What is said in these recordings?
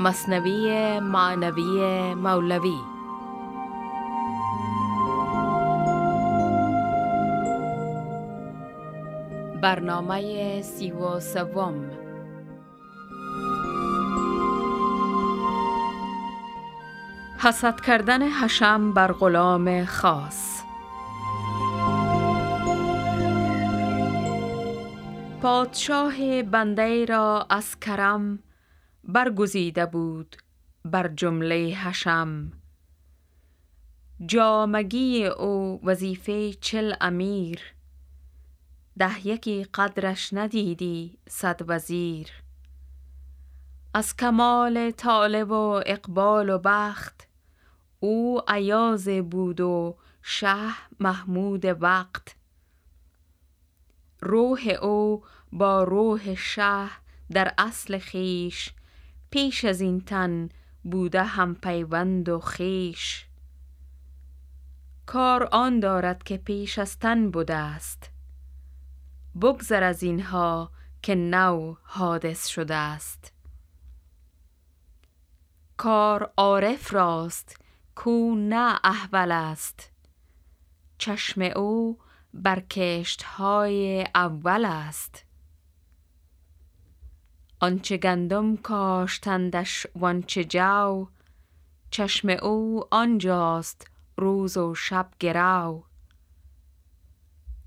مصنوی معنوی مولوی. برنامه سی و سوم. حسد کردن حشم بر غلام خاص. پادشاه بنده را از کرم برگزیده بود بر جمله حشم. جامگی او وظیفه چل امیر. ده یکی قدرش ندیدی صد وزیر. از کمال طالع و اقبال و بخت او عیاز بود و شه محمود وقت. روح او با روح شه در اصل خیش پیش از این تن بوده هم پیوند و خیش. کار آن دارد که پیش از تن بوده است. بگذر از اینها که نو حادث شده است. کار عارف راست کو نه احول است. چشم او بر کشت های اول است. آنچه گندم کاشتندش وانچه جو چشم او آنجاست روز و شب گرو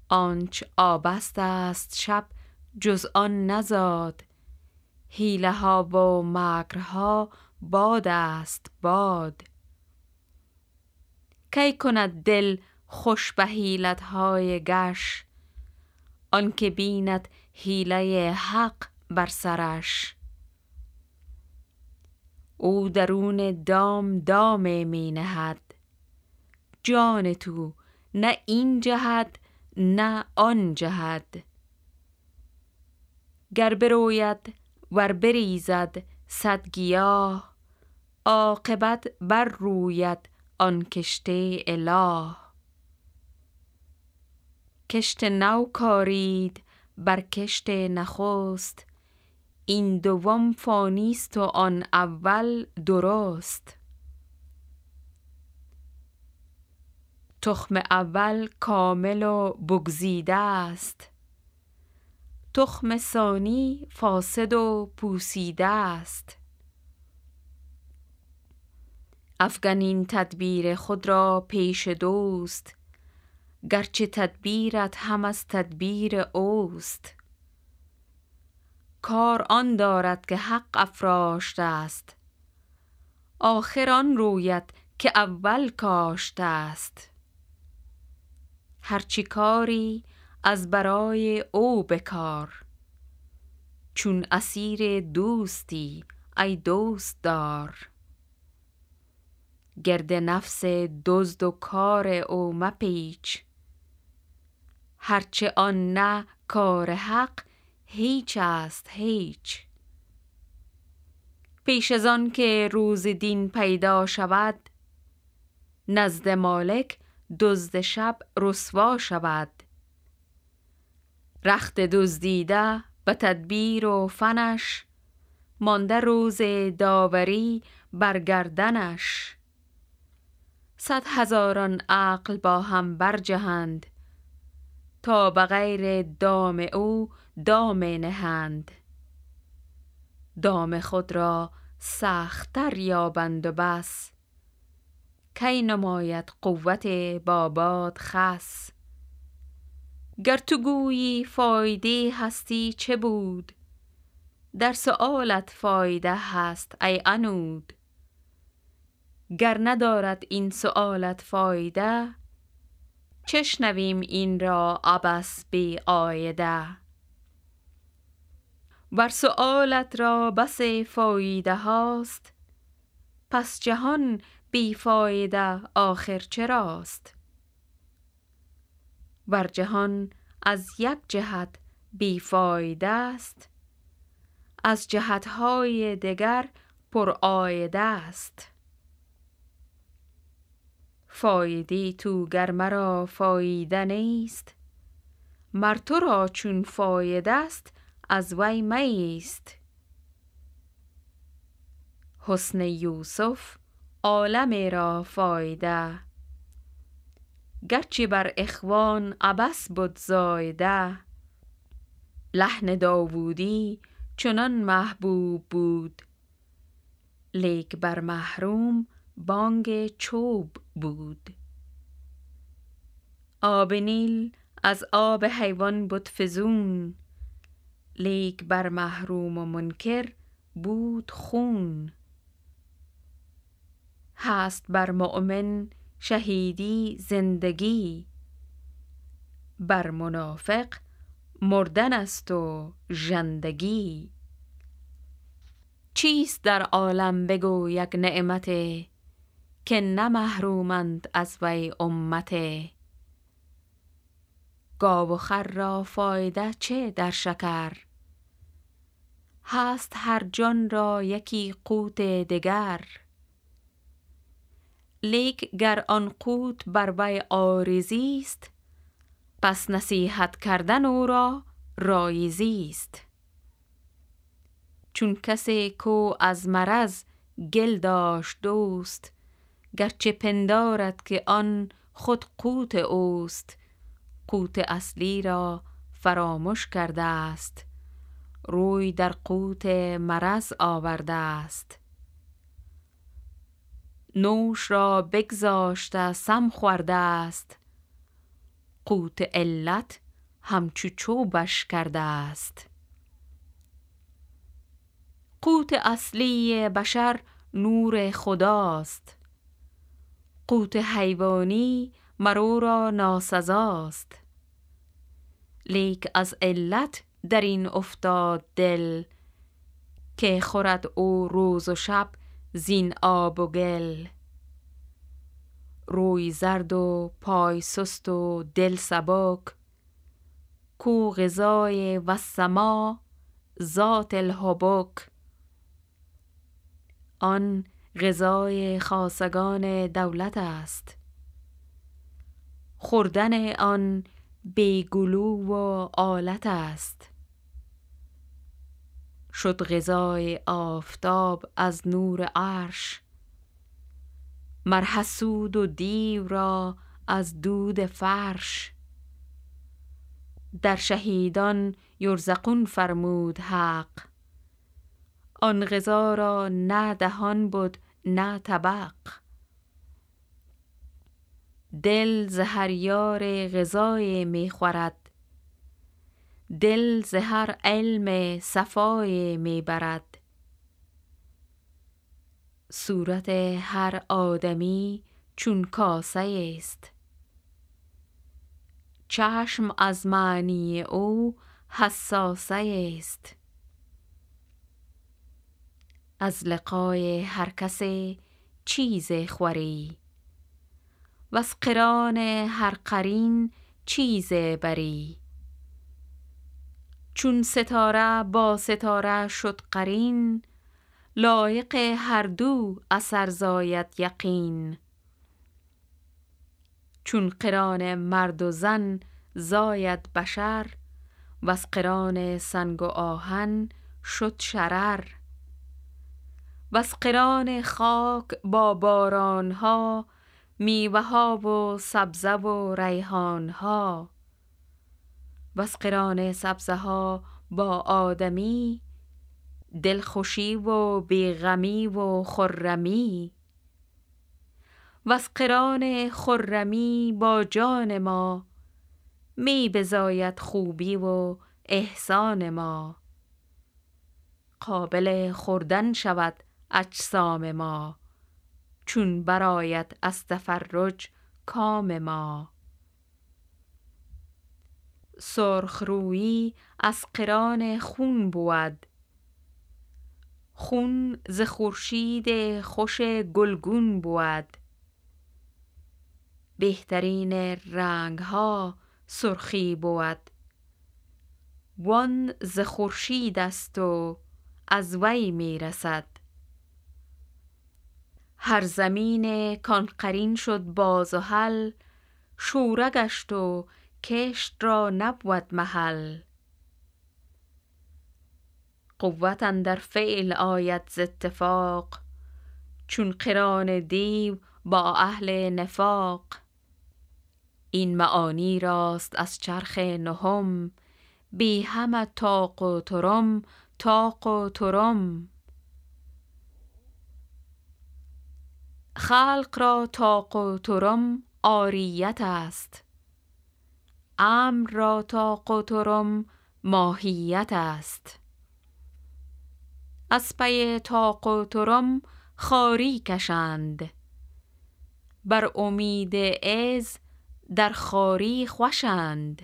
آنچ آبست است شب جز آن نزاد حیله ها و مکرها باد است باد. کی کند دل خوش به حیلت های گش؟ آنکه بیند حیله حق بر سرش. او درون دام دام می نهد. جان تو نه این جهد نه آن جهد گر بروید ور بریزد صد گیاه عاقبت بر روید آن کشته اله. کشت نو کارید بر کشت نخست این دوم فانی است و آن اول درست. تخم اول کامل و بگزیده است. تخم ثانی فاسد و پوسیده است. افگن این تدبیر خود را پیش دوست گرچه تدبیرت هم از تدبیر اوست. کار آن دارد که حق افراشته است. آخر آن روید که اول کاشته است. هرچی کاری از برای او بکار. چون اسیر دوستی ای دوست دار. گرد نفس دزد و کار او مپیچ. هرچه آن نه کار حق هیچ است هیچ. پیش از آن که روز دین پیدا شود نزد مالک دزد شب رسوا شود. رخت دزدیده به تدبیر و فنش مانده روز داوری بر گردنش. صد هزاران عقل با هم برجهند تا به غیر دام او دام نهند. دام خود را سختتر یابند و بس. کی نماید قوت باباد خس؟ گر تو گویی فایده هستی چه بود؟ در سؤالت فایده هست ای عنود. گر ندارد این سؤالت فایده چشنویم این را عبس بی آیده. ور سؤالت را بس فایده هاست. پس جهان بی فایده آخر چراست؟ ور جهان از یک جهت بی فایده است از جهت های دگر پر آیده است. فایده تو گر مرا فایده نیست مر تو را چون فایده است از وی میست حسن یوسف عالم را فایده. گرچه بر اخوان عبس بود زایده. لحن داوودی چنان محبوب بود. لیک بر محروم بانگ چوب بود. آب نیل از آب حیوان بود فزون. لیک بر محروم و منکر بود خون. هست بر مؤمن شهیدی زندگی. بر منافق مردن است و ژندگی. چیست در عالم بگو یک نعمت که نه محرومند از وی امت گاو و خر را فایده چه در شکر؟ هست هر جان را یکی قوت دگر. لیک گر آن قوت بر وی عارضی است پس نصیحت کردن او را رایضی است. چون کسی کو از مرض گل داشت دوست گرچه پندارد که آن خود قوت اوست. قوت اصلی را فراموش کرده است. روی در قوت مرض آورده است. نوش را بگذاشته سم خورده است. قوت علت همچو چوبش کرده است. قوت اصلی بشر نور خداست. قوت حیوانی مرو را ناسزاست. لیک از علت در این افتاد دل که خورد او روز و شب زین آب و گل. روی زرد و پای سست و دل سبک کو غذای و سما ذات الحبک. آن غذای خاصگان دولت است. خوردن آن بیگلو و آلت است. شد غذای آفتاب از نور عرش. مر حسود و دیو را از دود فرش. در شهیدان یرزقون فرمود حق. آن غذا را نه دهان بود نه طبق. دل ز هر یار غذای می خورد. دل ز هر علم صفای می برد. صورت هر آدمی چون کاسه است. چشم از معنی او حساسه است. از لقای هر کسی چیز خوری. وز قران هر قرین چیز بری. چون ستاره با ستاره شد قرین لایق هر دو اثر زاید یقین. چون قران مرد و زن زاید بشر وز قران سنگ و آهن شد شرر. وز قران خاک با باران ها میوه ها و سبزه و ریحان ها وز قران سبزه ها با آدمی دلخوشی و بیغمی و خرمی. وز قران خرمی با جان ما می بزاید خوبی و احسان ما. قابل خوردن شود اجسام ما. چون برآید از تفرج کام ما. سرخ رویی از قران خون بود. خون ز خورشید خوش گلگون بود. بهترین رنگ ها سرخی بود. وان ز خورشید است و از وی می رسد هر زمین کان قرین شد با زحل شوره گشت و کشت را نبود محل. قوت اندر فعل آید ز اتفاق چون قران دیو با اهل نفاق. این معانی راست از چرخ نهم بی همه تاق و ترم تاق و ترم. خلق را تاق و ترم آریت است. امر را تاق و ترم ماهیت است. از پی تاق و ترم خاری کشند. بر امید از در خاری خوشند.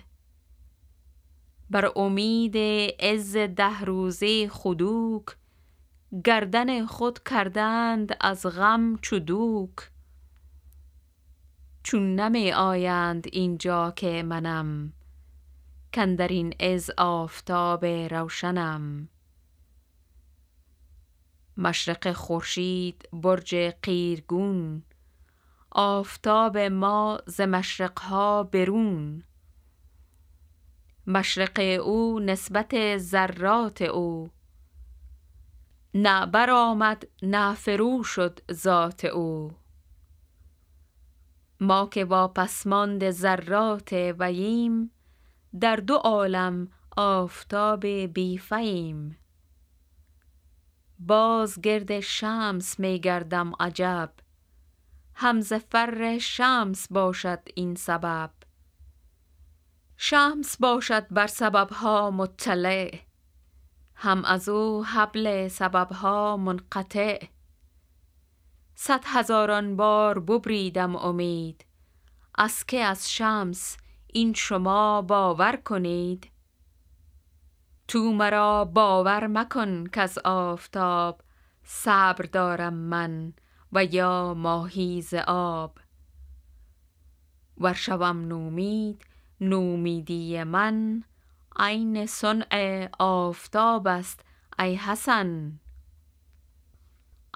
بر امید عز ده روزه خدوک گردن خود کردند از غم چودوک چون نمی آیند اینجا که منم کندر این از آفتاب روشنم. مشرق خورشید برج قیرگون. آفتاب ما ز مشرقها برون. مشرق او نسبت ذرات او. نه برآمد نه فرو شد ذات او. ما که واپس ماند ذرات وییم در دو عالم آفتاب بی فیم باز گرد شمس می گردم عجب هم ز فر شمس باشد این سبب. شمس باشد بر سببها مطلع هم از او حبل سببها منقطع. صد هزاران بار ببریدم امید. از که از شمس این شما باور کنید؟ تو مرا باور مکن از آفتاب. صبر دارم من و یا ماهی آب. ور شوم نومید نومیدی من عین صنع آفتاب است ای حسن.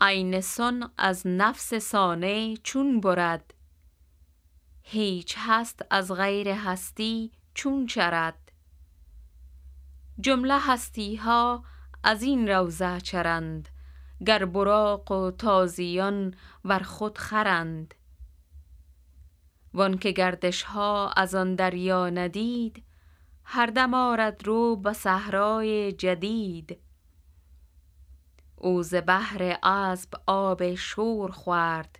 عین صنع از نفس صانع چون برد. هیچ هست از غیر هستی چون چرد. جمله هستی ها از این روزه چرند گر براق و تازیان ور خود خرند. وان که گردش ها از آن دریا ندید هر دم آرد رو به صحرای جدید. او ز بحر اسب آب شور خورد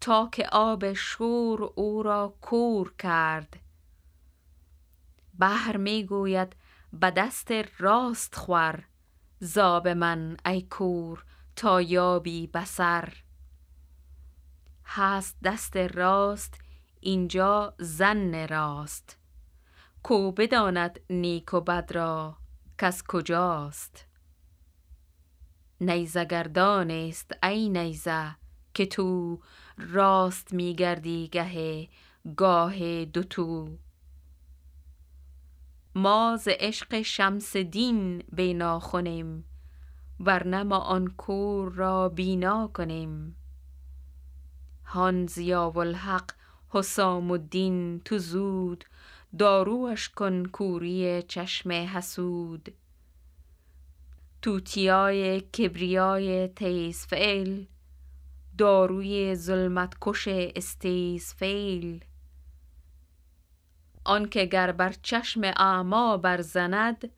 تا که آب شور او را کور کرد. بحر می گوید به دست راست خور زاب من ای کور تا یابی بسر هست دست راست اینجا زن راست. کو بداند نیک و بد را. کس کجاست؟ نیزه گردان است ای نیزه که تو راست میگردی گه گاه دوتو ما ز عشق شمس دین بینا خونیم ورنه ما آن کور را بینا کنیم. هان ضیاء الحق حسام الدین تو زود داروش کن کوری چشم حسود. توتیای کبریای تیز فعل داروی ظلمت کش استیز فیل آنکه گر بر چشم اعما برزند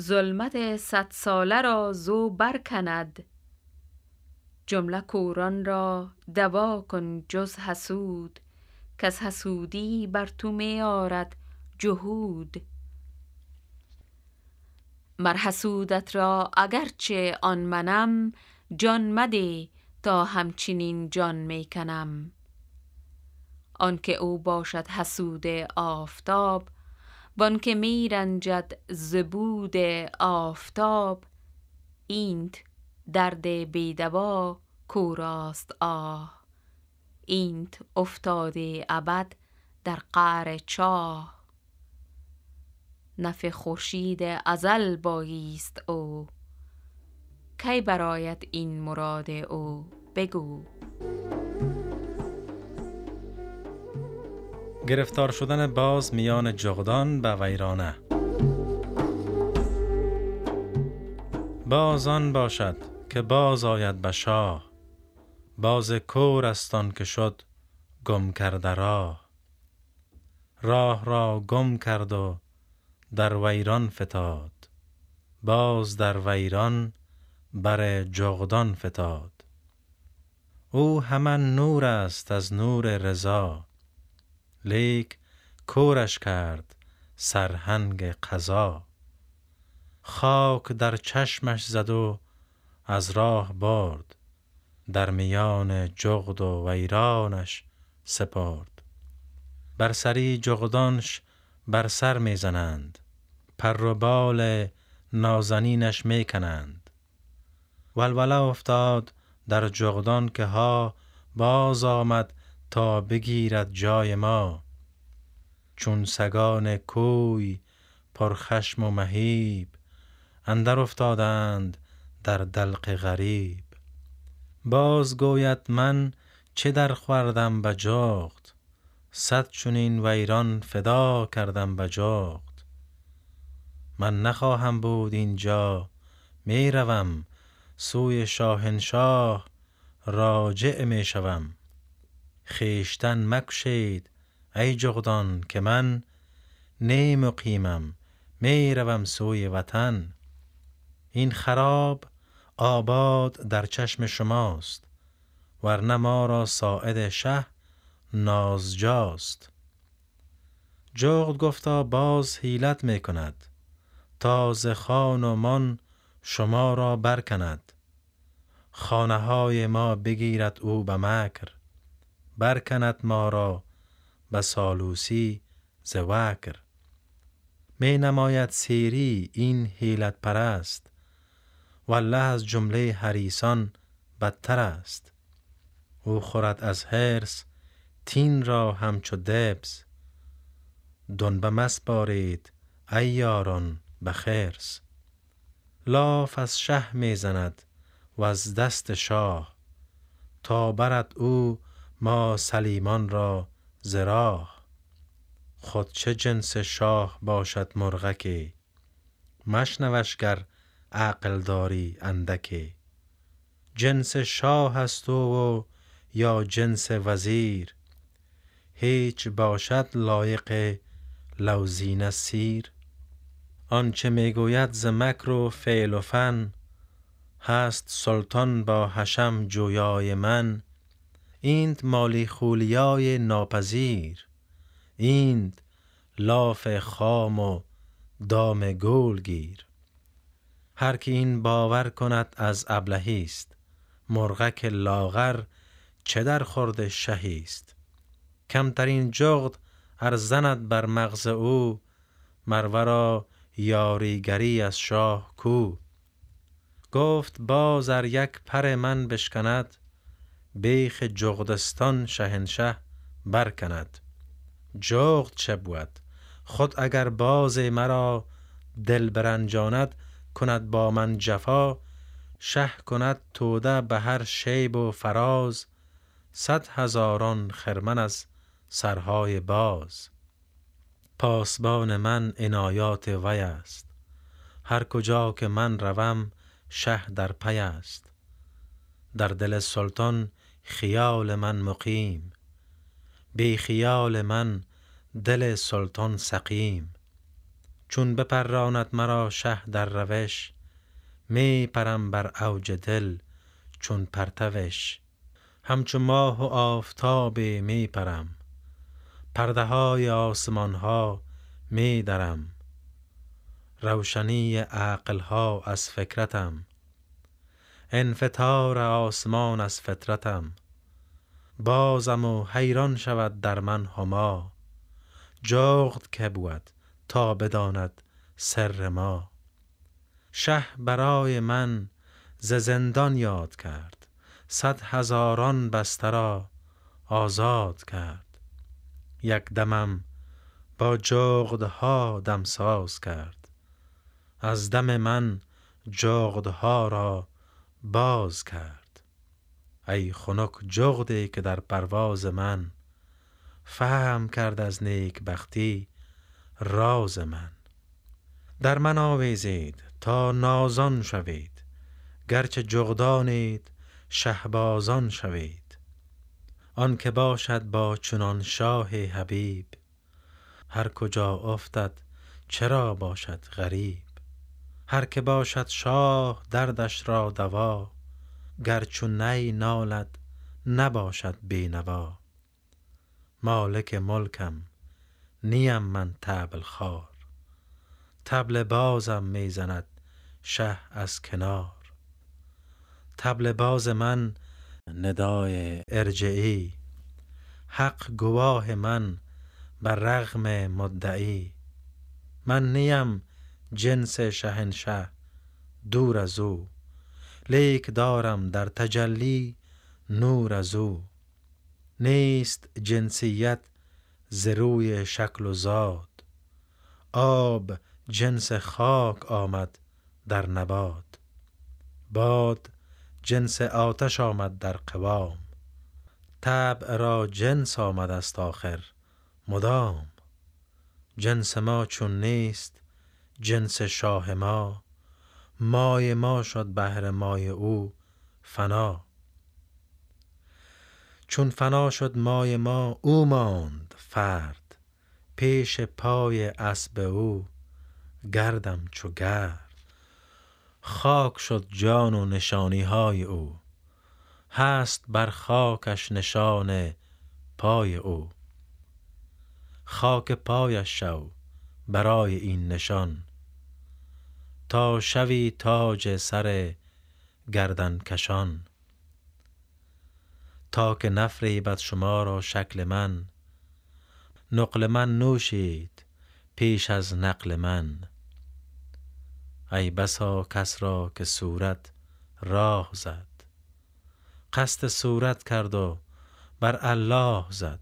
ظلمت صد ساله را زو برکند. جمله کوران را دوا کن جز حسود کز حسودی بر تو می آرد جهود. مر حسودت را اگرچه آن منم جان مده تا همچنین جان می کنم آنکه او باشد حسود آفتاب وانکه می رنجد ز بود آفتاب اینت درد بی دوا کوراست آه. اینت افتاده ابد در قعر چاه. نف خورشید ازل باییست او. کی برایت این مراد او؟ بگو. گرفتار شدن باز میان جغدان به ویرانه. باز آن باشد که باز آید به شاه. باز کور استان که شد گم کرده راه. راه را گم کرد و در ویران فتاد. باز در ویران بر جغدان فتاد. او همان نور است از نور رضا. لیک کورش کرد سرهنگ قضا. خاک در چشمش زد و از راه برد. در میان جغد و ویرانش سپرد. بر سری جغدانش بر سر می‌زنند. پر و بال نازنینش می‌کنند. ولوله افتاد در جغدان که ها باز آمد تا بگیرد جای ما. چون سگان کوی پرخشم و مهیب اندر افتادند در دلق غریب. باز گوید من چه در خوردم به جغد صد چونین ویران فدا کردم به جغد من نخواهم بود اینجا. می روم. سوی شاهنشاه راجع می شوم. خیشتن مکشید. ای جغدان که من نی مقیمم می روم سوی وطن. این خراب آباد در چشم شماست. ورنه ما را ساعد شه نازجاست. جغد گفتا باز حیلت می کند. تاز خان و من شما را برکند. خانه های ما بگیرد او به مکر برکند ما را به سالوسی ز وکر. می نماید سیری این حیلت پرست والله از جمله حریسان بدتر است. او خورد از هرس تین را همچو دبس. دنبه مسپارید ای یاران! به خرس لاف از شه می‌زند و از دست شاه. تا برد او ما سلیمان را زراح خود چه جنس شاه باشد مرغکی مشنوش گر عقل داری اندکی جنس شاه است و یا جنس وزیر؟ هیچ باشد لایق لوزین سیر آنچه می‌گوید ز مکر و فعل و فن هست سلطان با حشم جویای من اینت مالی خولیای ناپذیر اینت لاف خام و دام گول گیر. هر که این باور کند از ابلهی است مرغک لاغر چه در خورد شهی است. کمترین جغد ار زند بر مغز او مر ورا یاریگری از شاه کو؟ گفت باز ار یک پر من بشکند بیخ جغدستان شهنشه برکند. جغد چه بود؟ خود اگر باز مرا دل برنجاند کند با من جفا شه کند توده به هر شیب و فراز صد هزاران خرمن از سرهای باز. پاسبان من عنایات وی است. هر کجا که من روم شه در پی است. در دل سلطان خیال من مقیم. بی خیال من دل سلطان سقیم. چون بپراند مرا شه در روش می پرم بر اوج دل چون پرتوش. همچو ماه و آفتاب می پرم پرده های آسمان ها می درم. روشنی عقل ها از فکرتم. انفطار آسمان از فطرتم. بازم و حیران شود در من هما. جغد که بود تا بداند سر ما. شه برای من ز زندان یاد کرد. صد هزاران بسته را آزاد کرد. یک دمم با جغدها دمساز کرد. از دم من جغدها را باز کرد. ای خنک جغدی که در پرواز من فهم کرد از نیک بختی راز من. در من آویزید تا نازان شوید گرچه جغدانید شهبازان شوید. آن که باشد با چنان شاه حبیب هر کجا افتد چرا باشد غریب؟ هر که باشد شاه دردش را دوا گر چو نی نالد نباشد بینوا. مالک ملکم نیم من طبل خوار. طبل بازم می زند شه از کنار. طبل باز من ندای ارجعی. حق گواه من بر رغم مدعی. من نیم جنس شهنشه دور از او. لیک دارم در تجلی نور از او. نیست جنسیت ز روی شکل و زاد آب جنس خاک آمد در نبات. باد جنس آتش آمد در قوام. طبع را جنس آمد است آخر مدام. جنس ما چون نیست جنس شاه ما. مای ما شد بهر مای او فنا. چون فنا شد مای ما او ماند فرد. پیش پای اسب او گردم چو گرد. خاک شد جان و نشانی های او. هست بر خاکش نشان پای او. خاک پایش شو برای این نشان. تا شوی تاج سر گردن کشان. تا که نفریبد شما را شکل من نقل من نوشید پیش از نقل من. ای بسا کس را که صورت راه زد. قصد صورت کرد و بر الله زد.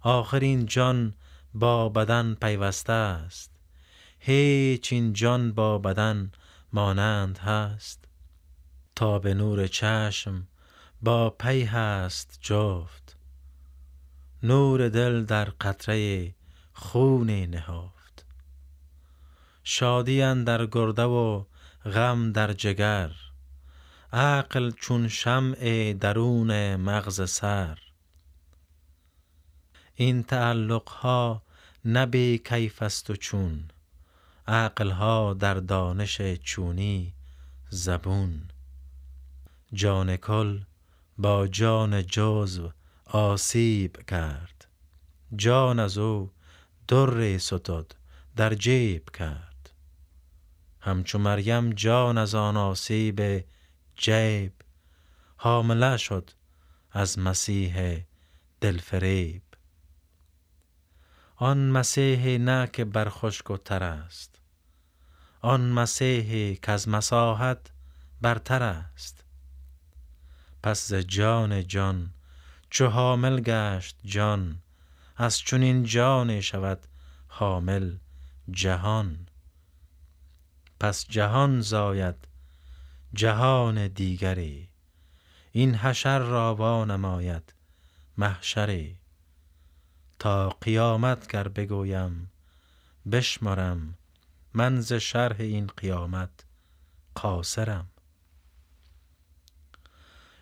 آخر این جان با بدن پیوسته است. هیچ این جان با بدن مانند هست. تا به نور چشم با پی هست جفت. نور دل در قطره خون نهفت. شادی در گرده و غم در جگر عقل چون شمع درون مغز سر. این تعلق ها نه بی کیف است و چون عقل ها در دانش چونی زبون. جان کل با جان جزو آسیب کرد جان از او در ستد در جیب کرد. همچو مریم جان از آن آسیب جیب. حامله شد از مسیح دلفریب. آن مسیحی نه که بر خشک و تر است. آن مسیحی که از مساحت برتر است. پس ز جان جان چو حامل گشت جان از چنین جان شود حامل جهان. پس جهان زاید جهان دیگری. این حشر را وانماید محشری تا قیامت گر بگویم بشمرم من ز شرح این قیامت قاصرم.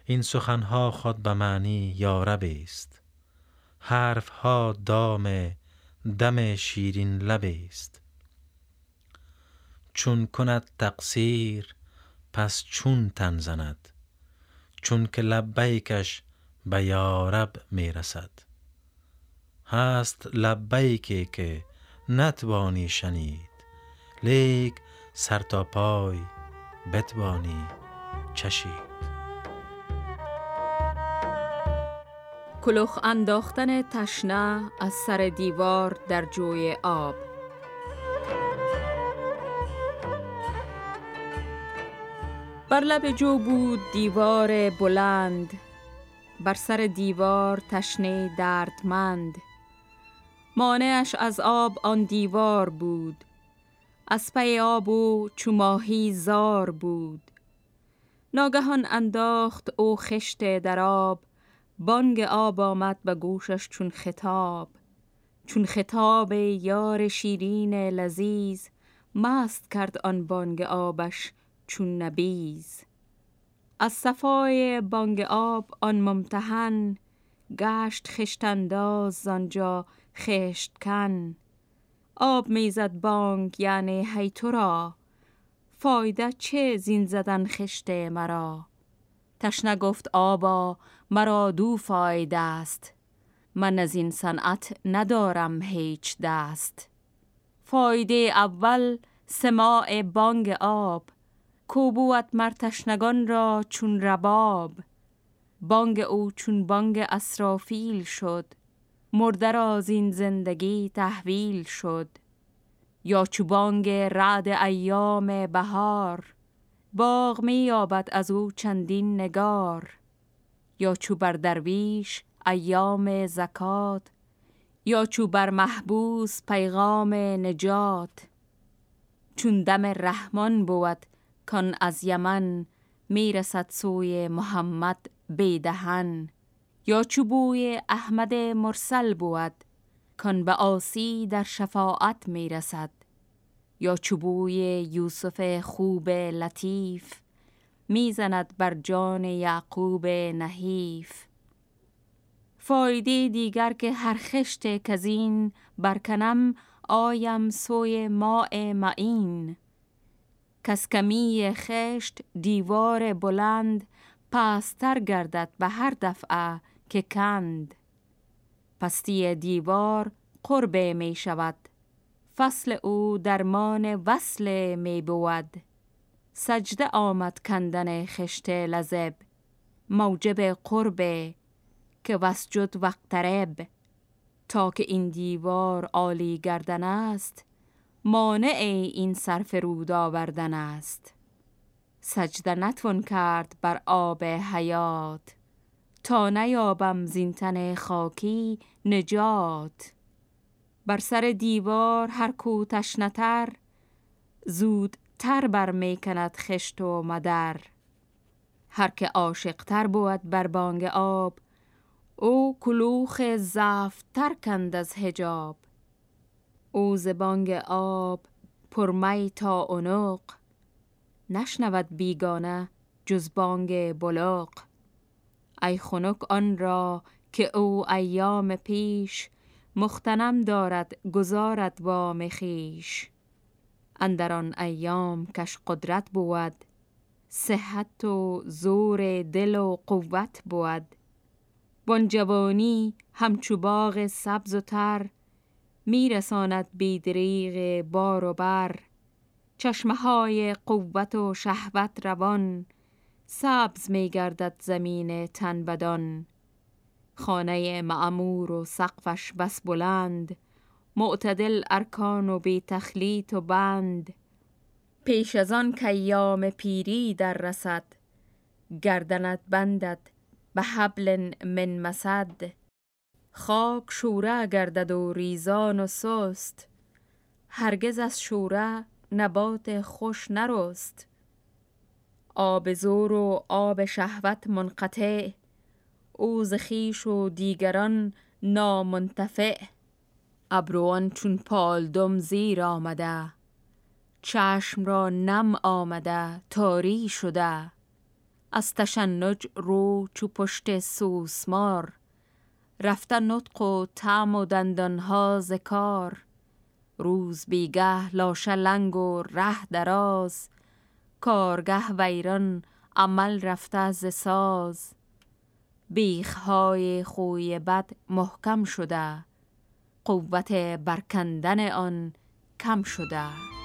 این سخنها خود به معنی یارب است. حرفها دام دم شیرین لب است. چون کند تقصیر پس چون تن زند؟ چون که لبیکش به یارب می رسد هست لبیکی که نتوانی شنید لیک سر تا پای بتوانی چشید. کلوخ انداختن تشنه از سر دیوار در جوی آب. بر لب جو بود دیوار بلند بر سر دیوار تشنه دردمند. مانعش از آب آن دیوار بود از پی آب و چو ماهی زار بود. ناگهان انداخت او خشت در آب بانگ آب آمد به گوشش چون خطاب. چون خطاب یار شیرین لذیذ مست کرد آن بانگ آبش چون نبیز. از صفای بانگ آب آن ممتحن گشت خشتنداز زانجا خشت کن. آب می‌زد بانگ یعنی هی تو را. فایده چه زین زدن خشت مرا؟ تشنه گفت آبا مرا دو فایده است. من از این صنعت ندارم هیچ دست. فایده اول سماع بانگ آب. کوبوت مرتشنگان را چون رباب. بانگ او چون بانگ اسرافیل شد مرده را این زندگی تحویل شد. یا چوبانگ رعد ایام بهار باغ می یابد از او چندین نگار. یا چو بر درویش ایام زکات یا چو بر محبوس پیغام نجات. چون دم رحمان بود کان از یمن می‌رسد سوی محمد بیدهن. یا چوبوی احمد مرسل بود کان به آسی در شفاعت می‌رسد. یا چوبوی یوسف خوب لطیف می‌زند بر جان یعقوب نحیف. فایده دیگر که هر خشت کزین برکنم آیم سوی ماء معین. کسکمی خشت دیوار بلند پستر گردد به هر دفعه که کند. پستی دیوار قرب می شود. فصل او درمان وصل می بود. سجده آمد کندن خشت لزب موجب قرب که وسجد وقترب تا که این دیوار عالی گردن است مانع این صرف رود آوردن است. سجده نتون کرد بر آب حیات. تا نیابم زینتن خاکی نجات. بر سر دیوار هر کو تشنتر زود تر بر می‌کند خشت و مدر. هر که عاشق تر بود بر بانگ آب او کلوخ زفت تر کند از هجاب او زبانگ آب پرمی تا اونق نشنود بیگانه جز بانگ بلوغ ای خنک آن را که او ایام پیش مختنم دارد گذارد با مخیش اندر آن ایام کش قدرت بود صحت و زور دل و قوت بود. بان جوانی همچو باغ سبز و تر میرساند بیدریغ بار و بر. چشمه های قوت و شهوت روان سبز میگردد زمین تن بدان. خانه معمور و سقفش بس بلند معتدل ارکان و بی تخلیط و بند. پیش از آن کیام پیری در رسد گردنت بندد به حبل من مسد. خاک شوره گردد و ریزان و سست. هرگز از شوره نبات خوش نرست. آب زور و آب شهوت منقطع. او خیش و دیگران نامنتفع. ابروان چون پالدم زیر آمده. چشم را نم آمده تاری شده. از تشنج رو چو پشت سوسمار. رفته نطق و تعم و دندانها زکار روز بیگه لاشه لنگ و ره دراز. کارگه ویران عمل رفته ز ساز. بیخهای خوی بد محکم شده. قوت برکندن آن کم شده.